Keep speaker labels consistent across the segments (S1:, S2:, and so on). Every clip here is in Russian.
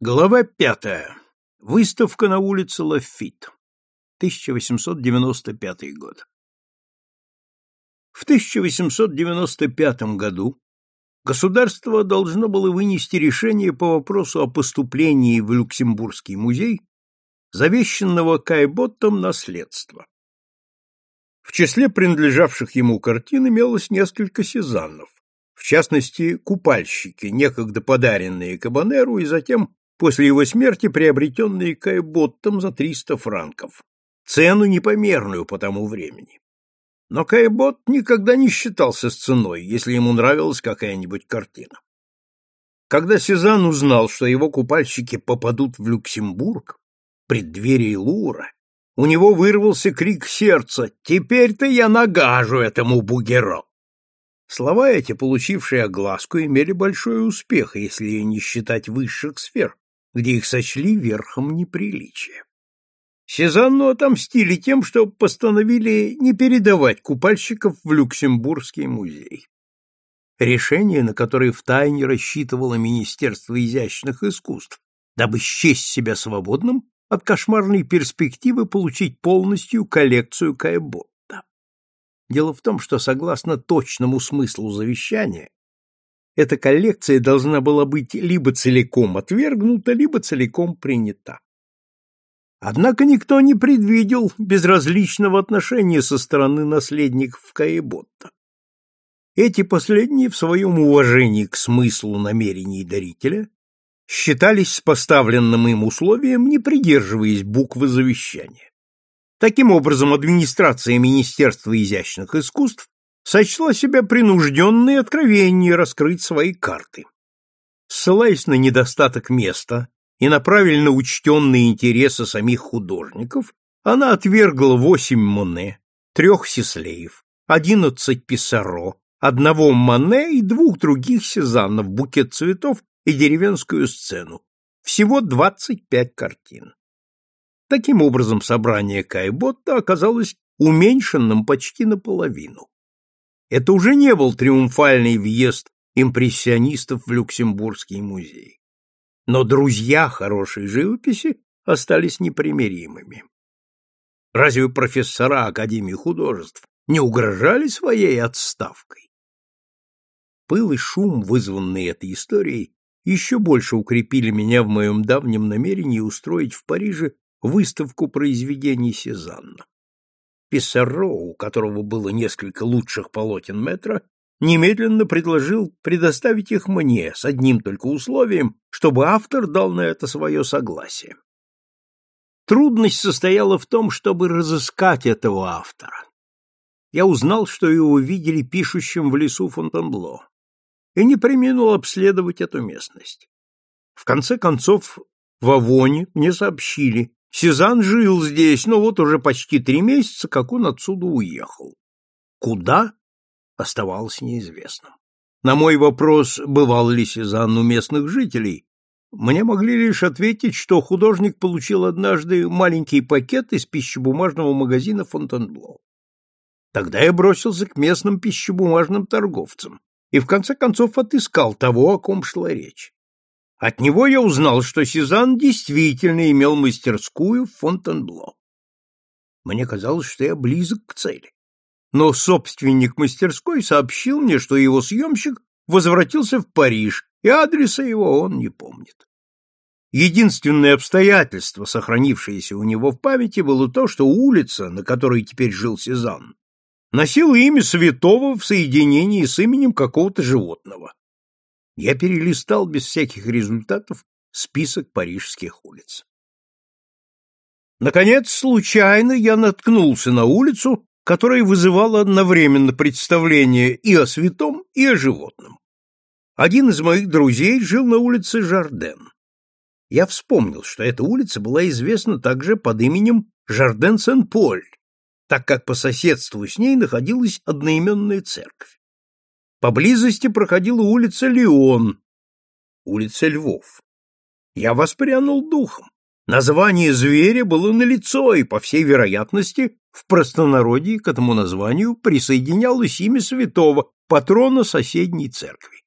S1: Глава пятая. Выставка на улице Лафит. 1895 год. В 1895 году государство должно было вынести решение по вопросу о поступлении в Люксембургский музей завещанного Кайботтом наследства. В числе принадлежавших ему картин имелось несколько сезаннов, в частности, купальщики, некогда подаренные Кабанеру и затем после его смерти приобретенные Кайботтом за 300 франков, цену непомерную по тому времени. Но Кайбот никогда не считался с ценой, если ему нравилась какая-нибудь картина. Когда Сезанн узнал, что его купальщики попадут в Люксембург, преддверии Лура, у него вырвался крик сердца «Теперь-то я нагажу этому бугеро!» Слова эти, получившие огласку, имели большой успех, если не считать высших сфер, где их сочли верхом неприличия. Сезанну отомстили тем, что постановили не передавать купальщиков в Люксембургский музей. Решение, на которое втайне рассчитывало Министерство изящных искусств, дабы счесть себя свободным от кошмарной перспективы получить полностью коллекцию Кайботта. Дело в том, что согласно точному смыслу завещания, эта коллекция должна была быть либо целиком отвергнута, либо целиком принята. Однако никто не предвидел безразличного отношения со стороны наследников Каеботта. Эти последние в своем уважении к смыслу намерений дарителя считались с поставленным им условием, не придерживаясь буквы завещания. Таким образом, администрация Министерства изящных искусств сочла себя принужденной откровеннее раскрыть свои карты. Ссылаясь на недостаток места и на правильно учтенные интересы самих художников, она отвергла восемь Моне, трех Сислеев, одиннадцать Писаро, одного Моне и двух других Сезаннов, букет цветов и деревенскую сцену. Всего двадцать пять картин. Таким образом, собрание Кайботта оказалось уменьшенным почти наполовину. Это уже не был триумфальный въезд импрессионистов в Люксембургский музей. Но друзья хорошей живописи остались непримиримыми. Разве профессора Академии художеств не угрожали своей отставкой? Пыл и шум, вызванные этой историей, еще больше укрепили меня в моем давнем намерении устроить в Париже выставку произведений Сезанна. Писсаро, у которого было несколько лучших полотен метра, немедленно предложил предоставить их мне с одним только условием, чтобы автор дал на это свое согласие. Трудность состояла в том, чтобы разыскать этого автора. Я узнал, что его видели пишущим в лесу Фонтенбло, и не преминул обследовать эту местность. В конце концов, в Авоне мне сообщили, Сезанн жил здесь, но вот уже почти три месяца, как он отсюда уехал. Куда? Оставалось неизвестным. На мой вопрос, бывал ли Сезанн у местных жителей, мне могли лишь ответить, что художник получил однажды маленький пакет из пищебумажного магазина Фонтенбло. Тогда я бросился к местным пищебумажным торговцам и в конце концов отыскал того, о ком шла речь. От него я узнал, что Сезанн действительно имел мастерскую в Фонтенбло. Мне казалось, что я близок к цели. Но собственник мастерской сообщил мне, что его съемщик возвратился в Париж, и адреса его он не помнит. Единственное обстоятельство, сохранившееся у него в памяти, было то, что улица, на которой теперь жил Сезанн, носила имя святого в соединении с именем какого-то животного. Я перелистал без всяких результатов список парижских улиц. Наконец, случайно я наткнулся на улицу, которая вызывала одновременно представление и о святом, и о животном. Один из моих друзей жил на улице Жарден. Я вспомнил, что эта улица была известна также под именем Жарден-Сен-Поль, так как по соседству с ней находилась одноименная церковь. Поблизости проходила улица Леон, улица Львов. Я воспрянул духом. Название зверя было налицо, и, по всей вероятности, в простонародье к этому названию присоединялось имя святого, патрона соседней церкви.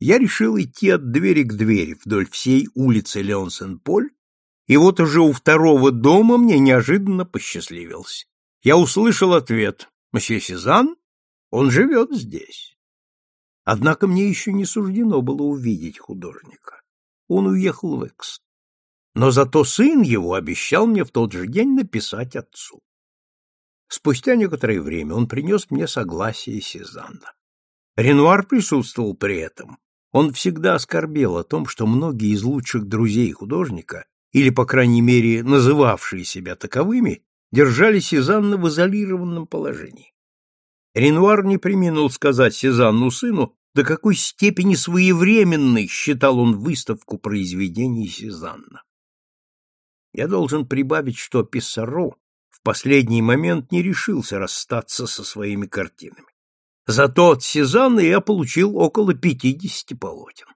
S1: Я решил идти от двери к двери вдоль всей улицы Леон-Сен-Поль, и вот уже у второго дома мне неожиданно посчастливилось. Я услышал ответ «Мсье Сезанн, он живет здесь». Однако мне еще не суждено было увидеть художника. Он уехал в Экс. Но зато сын его обещал мне в тот же день написать отцу. Спустя некоторое время он принес мне согласие Сезанна. Ренуар присутствовал при этом. Он всегда оскорбел о том, что многие из лучших друзей художника, или, по крайней мере, называвшие себя таковыми, держали Сезанна в изолированном положении. Ренуар не преминул сказать Сезанну сыну, до какой степени своевременной считал он выставку произведений Сезанна. Я должен прибавить, что Писсаро в последний момент не решился расстаться со своими картинами. Зато от Сезанна я получил около пятидесяти полотен.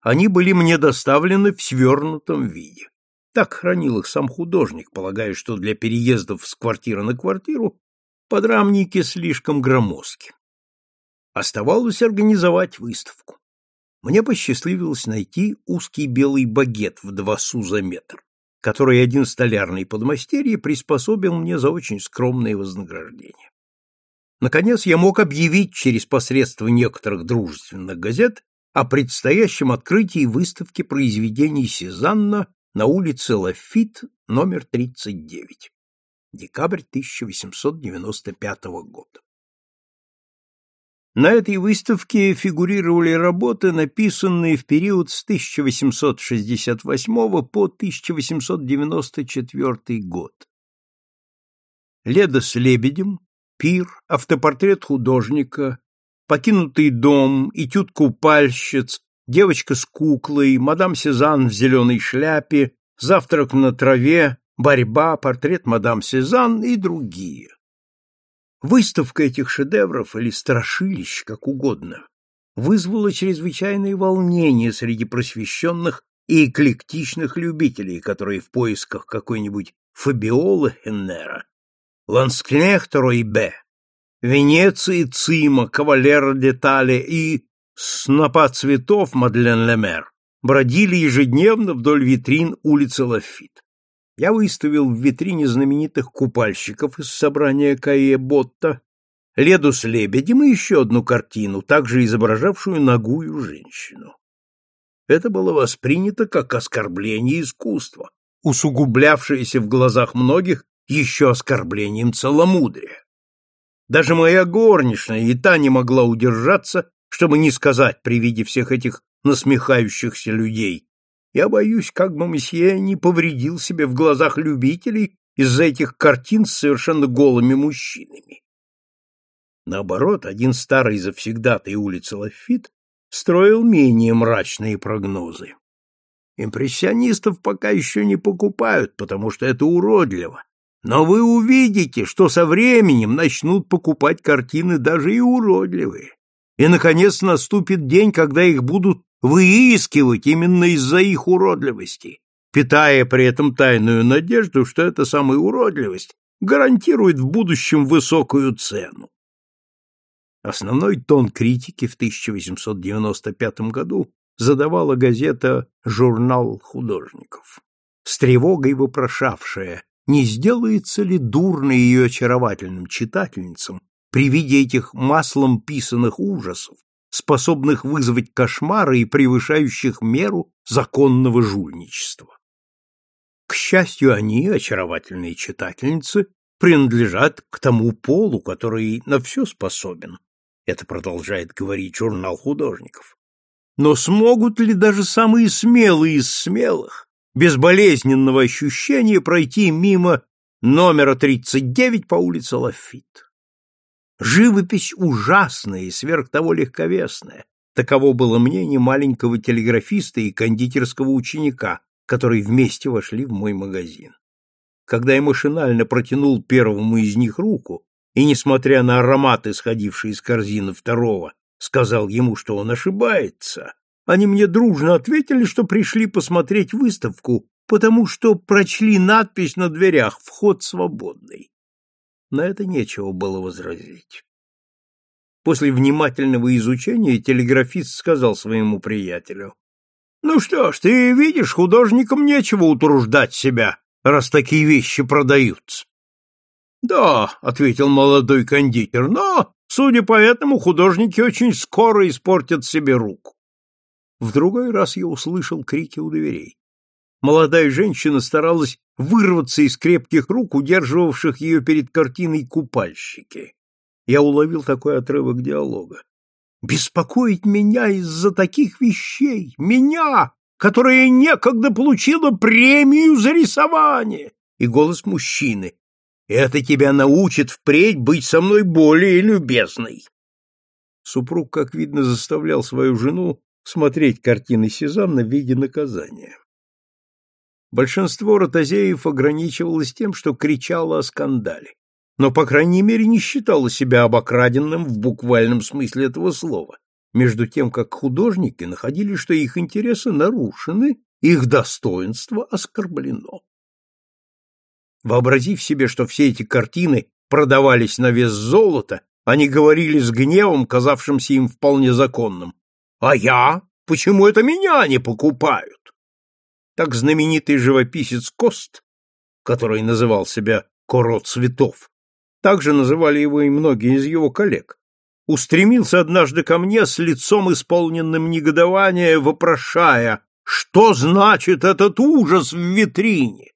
S1: Они были мне доставлены в свернутом виде. Так хранил их сам художник, полагая, что для переездов с квартиры на квартиру подрамники слишком громоздки. Оставалось организовать выставку. Мне посчастливилось найти узкий белый багет в два су за метр, который один столярный подмастерье приспособил мне за очень скромное вознаграждение. Наконец я мог объявить через посредство некоторых дружественных газет о предстоящем открытии выставки произведений Сезанна на улице Лафит, номер 39. Декабрь 1895 года. На этой выставке фигурировали работы, написанные в период с 1868 по 1894 год. Леда с лебедем, пир, автопортрет художника, покинутый дом, этюд купальщиц, девочка с куклой, мадам Сезанн в зеленой шляпе, завтрак на траве, борьба, портрет мадам Сезанн и другие. Выставка этих шедевров или страшилищ, как угодно, вызвала чрезвычайное волнение среди просвещенных и эклектичных любителей, которые в поисках какой-нибудь Фабиолы Хеннера Ланскнехта Ройбе, Венеции Цима, Кавалера Детали и Снопа цветов Мадлен Лемер бродили ежедневно вдоль витрин улицы Лафит. Я выставил в витрине знаменитых купальщиков из собрания Каe Ботта, Леду с лебедем и еще одну картину, также изображавшую нагую женщину. Это было воспринято как оскорбление искусства, усугублявшееся в глазах многих еще оскорблением целомудрия. Даже моя горничная и та не могла удержаться, чтобы не сказать при виде всех этих насмехающихся людей. Я боюсь, как бы месье не повредил себе в глазах любителей из-за этих картин с совершенно голыми мужчинами. Наоборот, один старый завсегдатый улицы Лафит строил менее мрачные прогнозы. Импрессионистов пока еще не покупают, потому что это уродливо, но вы увидите, что со временем начнут покупать картины даже и уродливые. И, наконец, наступит день, когда их будут выискивать именно из-за их уродливости, питая при этом тайную надежду, что эта самая уродливость гарантирует в будущем высокую цену. Основной тон критики в 1895 году задавала газета «Журнал художников», с тревогой вопрошавшая, не сделается ли дурно ее очаровательным читательницам при виде этих маслом писанных ужасов, способных вызвать кошмары и превышающих меру законного жульничества. К счастью, они, очаровательные читательницы, принадлежат к тому полу, который на все способен. Это продолжает говорить журнал художников. Но смогут ли даже самые смелые из смелых без болезненного ощущения пройти мимо номера 39 по улице Лафит. Живопись ужасная и сверх того легковесная. Таково было мнение маленького телеграфиста и кондитерского ученика, которые вместе вошли в мой магазин. Когда я машинально протянул первому из них руку и, несмотря на аромат, исходивший из корзины второго, сказал ему, что он ошибается, они мне дружно ответили, что пришли посмотреть выставку, потому что прочли надпись на дверях «Вход свободный». На это нечего было возразить. После внимательного изучения телеграфист сказал своему приятелю. — Ну что ж, ты видишь, художникам нечего утруждать себя, раз такие вещи продаются. — Да, — ответил молодой кондитер, — но, судя по этому, художники очень скоро испортят себе руку. В другой раз я услышал крики у дверей. Молодая женщина старалась вырваться из крепких рук, удерживавших ее перед картиной купальщики я уловил такой отрывок диалога. Беспокоить меня из-за таких вещей, меня, которая некогда получила премию за рисование, и голос мужчины. Это тебя научит впредь быть со мной более любезной. Супруг, как видно, заставлял свою жену смотреть картины Сезанна в виде наказания. Большинство ротозеев ограничивалось тем, что кричало о скандале но, по крайней мере, не считала себя обокраденным в буквальном смысле этого слова, между тем как художники находили, что их интересы нарушены, их достоинство оскорблено. Вообразив себе, что все эти картины продавались на вес золота, они говорили с гневом, казавшимся им вполне законным. «А я? Почему это меня не покупают?» Так знаменитый живописец Кост, который называл себя «Коро цветов», также называли его и многие из его коллег, устремился однажды ко мне с лицом исполненным негодования, вопрошая, что значит этот ужас в витрине.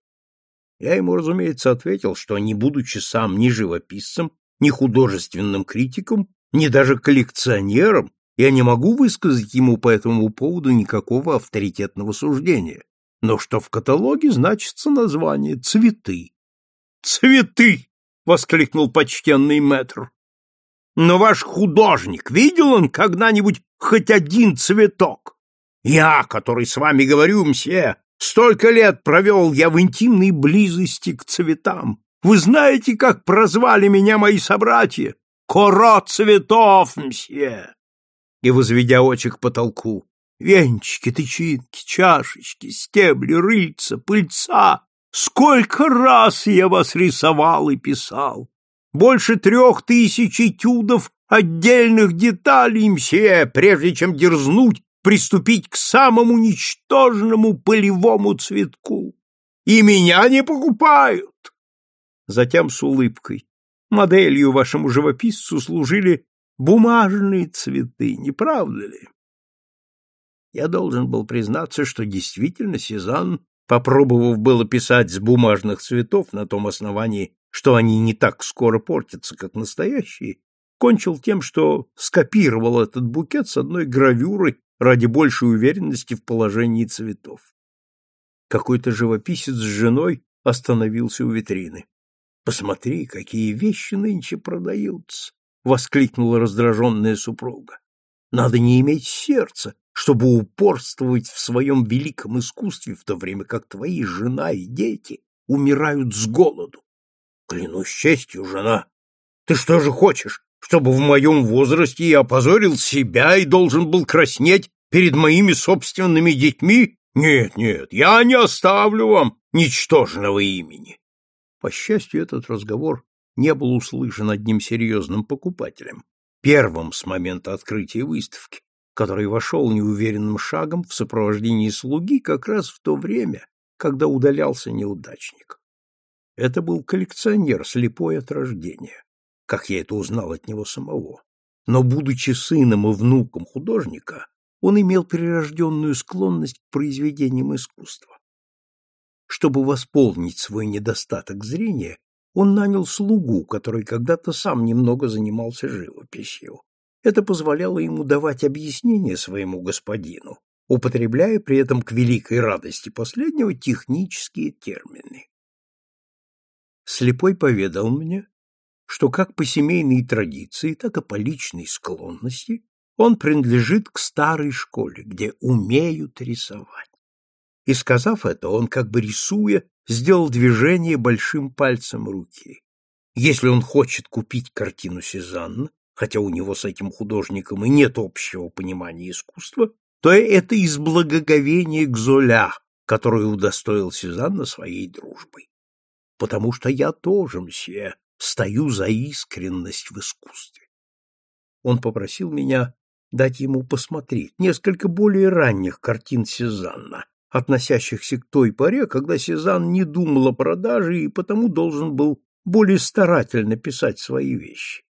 S1: Я ему, разумеется, ответил, что, не будучи сам ни живописцем, ни художественным критиком, ни даже коллекционером, я не могу высказать ему по этому поводу никакого авторитетного суждения, но что в каталоге значится название «Цветы». «Цветы!» — воскликнул почтенный мэтр. «Но ваш художник, видел он когда-нибудь хоть один цветок? Я, который с вами говорю, мсье, столько лет провел я в интимной близости к цветам. Вы знаете, как прозвали меня мои собратья? Коро цветов, мсье!» И, возведя очи к потолку, венчики, тычинки, чашечки, стебли, рыльца, пыльца, Сколько раз я вас рисовал и писал! Больше трех тысяч этюдов отдельных деталей, мсье, прежде чем дерзнуть приступить к самому ничтожному полевому цветку. И меня не покупают. Затем с улыбкой. Моделью вашему живописцу служили бумажные цветы, не правда ли? Я должен был признаться, что действительно Сезанн попробовав было писать с бумажных цветов на том основании, что они не так скоро портятся, как настоящие, кончил тем, что скопировал этот букет с одной гравюрой ради большей уверенности в положении цветов. Какой-то живописец с женой остановился у витрины. «Посмотри, какие вещи нынче продаются!» — воскликнула раздраженная супруга. «Надо не иметь сердца, чтобы упорствовать в своем великом искусстве, в то время как твои жена и дети умирают с голоду. Клянусь честью, жена, ты что же хочешь, чтобы в моем возрасте я опозорил себя и должен был краснеть перед моими собственными детьми? Нет, нет, я не оставлю вам ничтожного имени. По счастью, этот разговор не был услышан одним серьезным покупателем, первым с момента открытия выставки, который вошел неуверенным шагом в сопровождении слуги как раз в то время, когда удалялся неудачник. Это был коллекционер, слепой от рождения, как я это узнал от него самого. Но, будучи сыном и внуком художника, он имел прирожденную склонность к произведениям искусства. Чтобы восполнить свой недостаток зрения, он нанял слугу, который когда-то сам немного занимался живописью. Это позволяло ему давать объяснения своему господину, употребляя при этом к великой радости последнего технические термины. Слепой поведал мне, что как по семейной традиции, так и по личной склонности он принадлежит к старой школе, где умеют рисовать. И сказав это, он, как бы рисуя, сделал движение большим пальцем руки. Если он хочет купить картину Сезанна, хотя у него с этим художником и нет общего понимания искусства, то это из благоговения к Золя, который удостоил Сезанна своей дружбой. Потому что я тоже, мсье, стою за искренность в искусстве. Он попросил меня дать ему посмотреть несколько более ранних картин Сезанна, относящихся к той поре, когда Сезанн не думал о продаже и потому должен был более старательно писать свои вещи.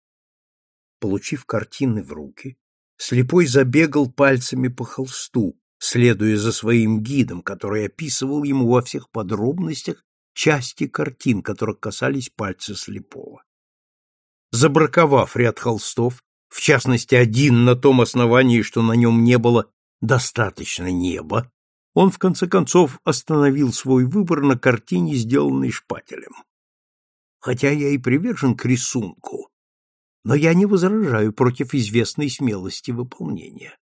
S1: Получив картины в руки, слепой забегал пальцами по холсту, следуя за своим гидом, который описывал ему во всех подробностях части картин, которых касались пальцы слепого. Забраковав ряд холстов, в частности один на том основании, что на нем не было достаточно неба, он в конце концов остановил свой выбор на картине, сделанной шпателем. Хотя я и привержен к рисунку, но я не возражаю против известной смелости выполнения.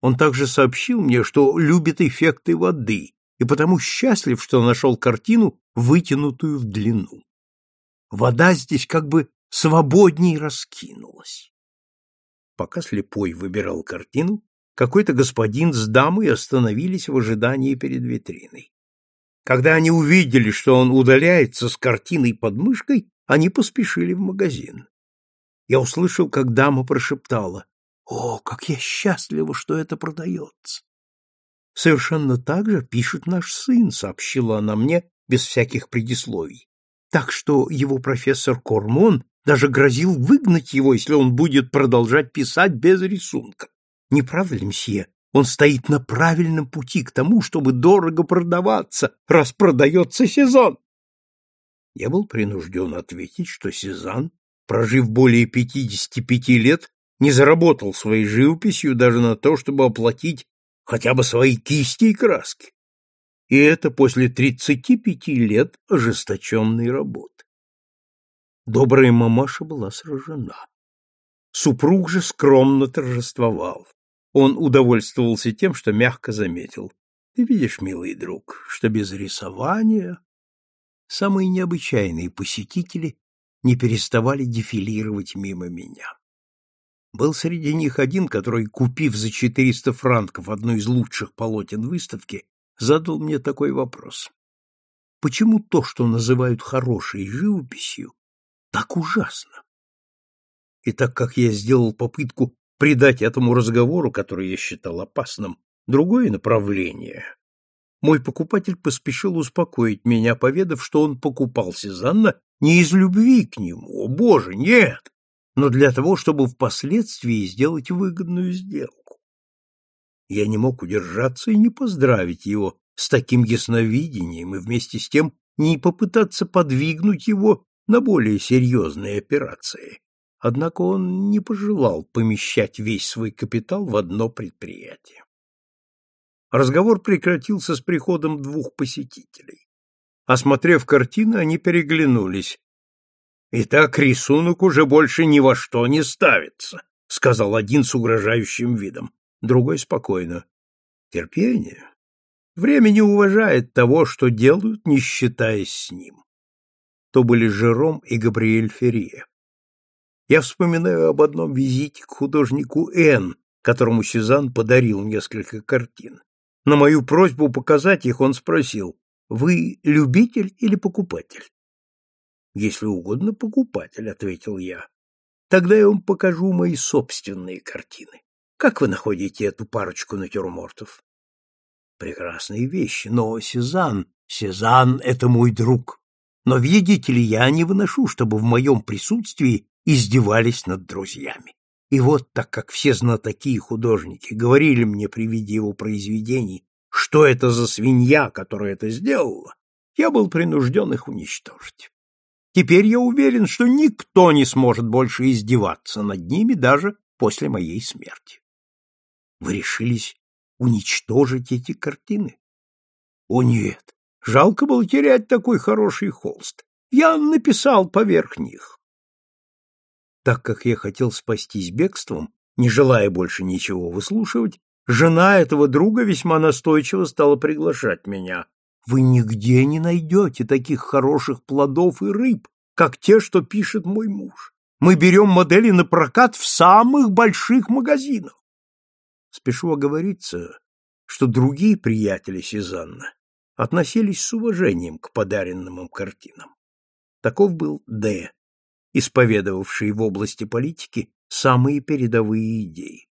S1: Он также сообщил мне, что любит эффекты воды, и потому счастлив, что нашел картину, вытянутую в длину. Вода здесь как бы свободней раскинулась. Пока слепой выбирал картину, какой-то господин с дамой остановились в ожидании перед витриной. Когда они увидели, что он удаляется с картиной под мышкой, они поспешили в магазин. Я услышал, как дама прошептала, «О, как я счастлива, что это продается!» «Совершенно так же пишет наш сын», — сообщила она мне без всяких предисловий. «Так что его профессор Кормон даже грозил выгнать его, если он будет продолжать писать без рисунка. Не правда ли, мсье? Он стоит на правильном пути к тому, чтобы дорого продаваться, раз продается сезон. Я был принужден ответить, что Сезанн, прожив более 55 лет, не заработал своей живописью даже на то, чтобы оплатить хотя бы свои кисти и краски. И это после 35 лет ожесточенной работы. Добрая мамаша была сражена. Супруг же скромно торжествовал. Он удовольствовался тем, что мягко заметил. Ты видишь, милый друг, что без рисования самые необычайные посетители не переставали дефилировать мимо меня. Был среди них один, который, купив за 400 франков одну из лучших полотен выставки, задал мне такой вопрос. Почему то, что называют хорошей живописью, так ужасно. И так как я сделал попытку придать этому разговору, который я считал опасным, другое направление, мой покупатель поспешил успокоить меня, поведав, что он покупал Сезанна не из любви к нему, о боже, нет, но для того, чтобы впоследствии сделать выгодную сделку. Я не мог удержаться и не поздравить его с таким ясновидением и вместе с тем не попытаться подвигнуть его на более серьезные операции. Однако он не пожелал помещать весь свой капитал в одно предприятие. Разговор прекратился с приходом двух посетителей. Осмотрев картины, они переглянулись. «Итак, рисунок уже больше ни во что не ставится», — сказал один с угрожающим видом, другой спокойно. «Терпение. Время не уважает того, что делают, не считаясь с ним то были Жером и Габриэль Ферье. Я вспоминаю об одном визите к художнику Н, которому Сезанн подарил несколько картин. На мою просьбу показать их он спросил, «Вы любитель или покупатель?» «Если угодно, покупатель», — ответил я. «Тогда я вам покажу мои собственные картины. Как вы находите эту парочку натюрмортов?» «Прекрасные вещи, но Сезанн, Сезанн — это мой друг. Но, видите ли, я не выношу, чтобы в моем присутствии издевались над друзьями. И вот, так как все знатоки и художники говорили мне при виде его произведений, что это за свинья, которая это сделала, я был принужден их уничтожить. Теперь я уверен, что никто не сможет больше издеваться над ними даже после моей смерти. Вы решились уничтожить эти картины? О нет, Жалко было терять такой хороший холст. Я написал поверх них. Так как я хотел спастись бегством, не желая больше ничего выслушивать, жена этого друга весьма настойчиво стала приглашать меня. Вы нигде не найдете таких хороших плодов и рыб, как те, что пишет мой муж. Мы берем модели на прокат в самых больших магазинах. Спешу оговориться, что другие приятели Сезанна относились с уважением к подаренным им картинам. Таков был Д., исповедовавший в области политики самые передовые идеи.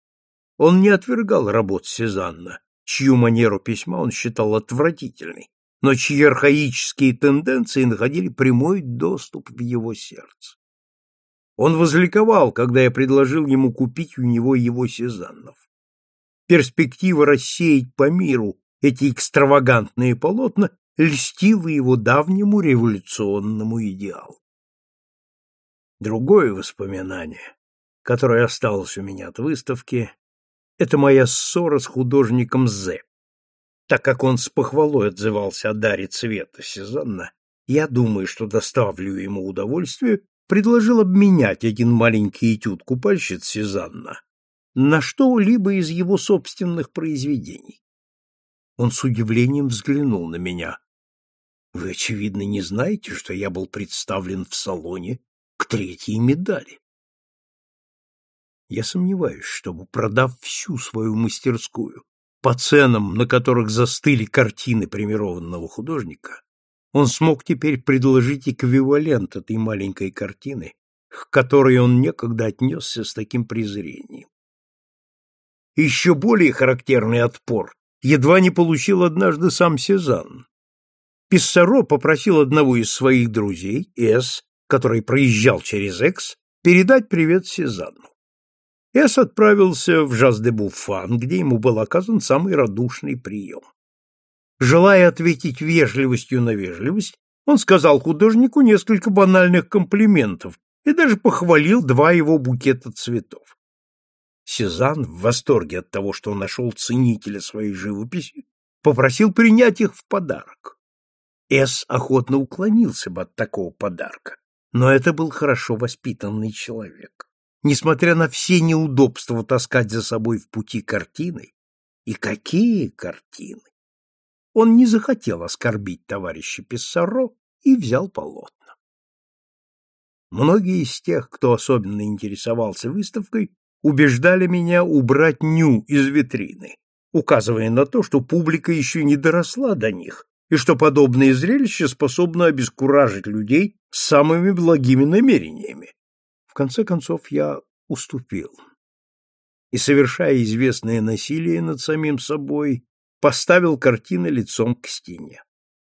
S1: Он не отвергал работ Сезанна, чью манеру письма он считал отвратительной, но чьи архаические тенденции находили прямой доступ в его сердце. Он возликовал, когда я предложил ему купить у него его Сезаннов. Перспектива рассеять по миру эти экстравагантные полотна льстила его давнему революционному идеалу. Другое воспоминание, которое осталось у меня от выставки, это моя ссора с художником З. Так как он с похвалой отзывался о даре цвета Сезанна, я думаю, что доставлю ему удовольствие, предложил обменять один маленький этюд купальщиц Сезанна на что-либо из его собственных произведений. Он с удивлением взглянул на меня. Вы, очевидно, не знаете, что я был представлен в салоне к третьей медали. Я сомневаюсь, чтобы, продав всю свою мастерскую по ценам, на которых застыли картины премированного художника, он смог теперь предложить эквивалент этой маленькой картины, к которой он некогда отнесся с таким презрением. Еще более характерный отпор едва не получил однажды сам Сезанн. Писсаро попросил одного из своих друзей, С, который проезжал через Экс, передать привет Сезанну. Эс отправился в Жаз-де-Буфан, где ему был оказан самый радушный прием. Желая ответить вежливостью на вежливость, он сказал художнику несколько банальных комплиментов и даже похвалил два его букета цветов. Сезанн, в восторге от того, что он нашел ценителя своей живописи, попросил принять их в подарок. Эс охотно уклонился бы от такого подарка, но это был хорошо воспитанный человек несмотря на все неудобства таскать за собой в пути картины, и какие картины! Он не захотел оскорбить товарища Писсаро и взял полотна. Многие из тех, кто особенно интересовался выставкой, убеждали меня убрать ню из витрины, указывая на то, что публика еще не доросла до них, и что подобное зрелище способно обескуражить людей самыми благими намерениями конце концов я уступил. И, совершая известное насилие над самим собой, поставил картины лицом к стене.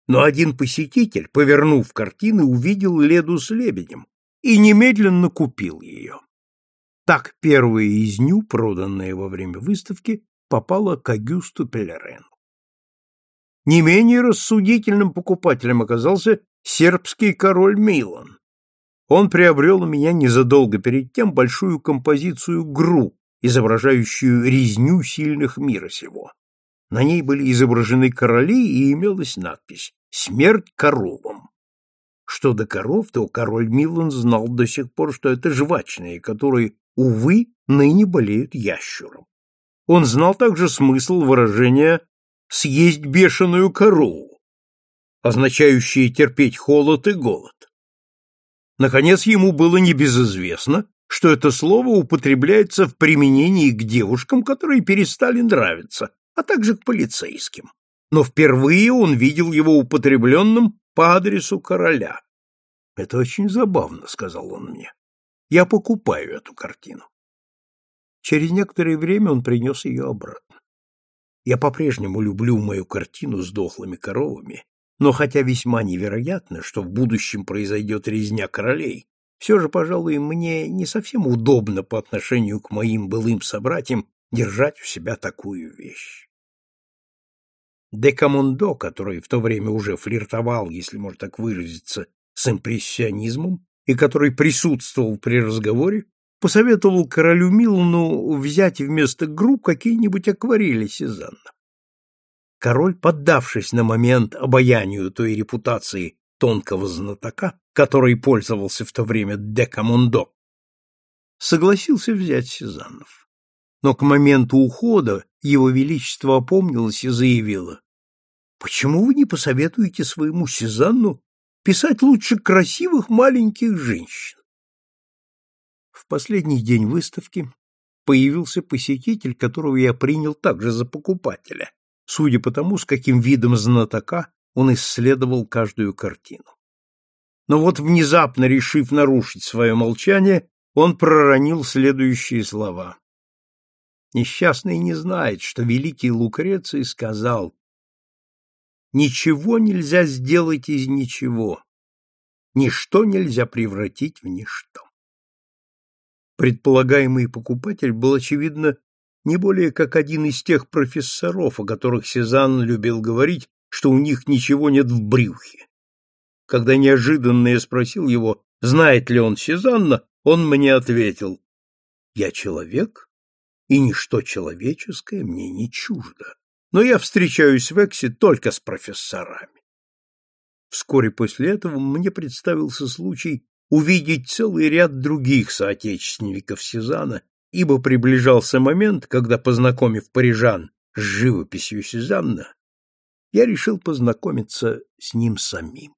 S1: Но один посетитель, повернув картины, увидел Леду с лебедем и немедленно купил ее. Так первая из ню, проданная во время выставки, попала к Агюсту Пелерену. Не менее рассудительным покупателем оказался сербский король Милан, он приобрел у меня незадолго перед тем большую композицию «Гру», изображающую резню сильных мира сего. На ней были изображены короли и имелась надпись «Смерть коровам». Что до коров, то король Милан знал до сих пор, что это жвачные, которые, увы, ныне болеют ящуром. Он знал также смысл выражения «съесть бешеную корову», означающее терпеть холод и голод. Наконец, ему было небезызвестно, что это слово употребляется в применении к девушкам, которые перестали нравиться, а также к полицейским. Но впервые он видел его употребленным по адресу короля. «Это очень забавно», — сказал он мне. «Я покупаю эту картину». Через некоторое время он принес ее обратно. Я по-прежнему люблю мою картину с дохлыми коровами но хотя весьма невероятно, что в будущем произойдет резня королей, все же, пожалуй, мне не совсем удобно по отношению к моим былым собратьям держать у себя такую вещь. Декамондо, который в то время уже флиртовал, если можно так выразиться, с импрессионизмом и который присутствовал при разговоре, посоветовал королю Милану взять вместо групп какие-нибудь акварели Сезанна. Король, поддавшись на момент обаянию той репутации тонкого знатока, которой пользовался в то время Декамондо, согласился взять Сезаннов. Но к моменту ухода его величество опомнилось и заявило, «Почему вы не посоветуете своему Сезанну писать лучше красивых маленьких женщин?» В последний день выставки появился посетитель, которого я принял также за покупателя, судя по тому, с каким видом знатока он исследовал каждую картину. Но вот внезапно решив нарушить свое молчание, он проронил следующие слова. Несчастный не знает, что великий Лукреций сказал «Ничего нельзя сделать из ничего, ничто нельзя превратить в ничто». Предполагаемый покупатель был, очевидно, не более как один из тех профессоров, о которых Сезанн любил говорить, что у них ничего нет в брюхе. Когда неожиданно я спросил его, знает ли он Сезанна, он мне ответил, «Я человек, и ничто человеческое мне не чуждо, но я встречаюсь в Эксе только с профессорами». Вскоре после этого мне представился случай увидеть целый ряд других соотечественников Сезана, ибо приближался момент, когда, познакомив парижан с живописью Сезанна, я решил познакомиться с ним самим.